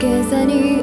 消せに